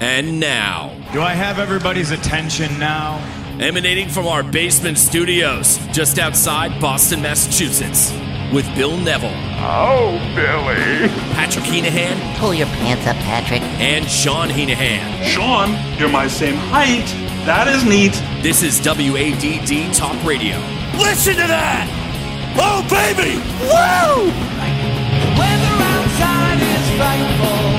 And now, Do I have everybody's attention now? emanating from our basement studios just outside Boston, Massachusetts, with Bill Neville, Oh, Billy. Patrick Heenahan, Pull your pants up, Patrick. and Sean Heenahan. Sean, you're my same height. That is neat. This is WADD Talk Radio. Listen to that! Oh, baby! Woo! Weather outside is frightful.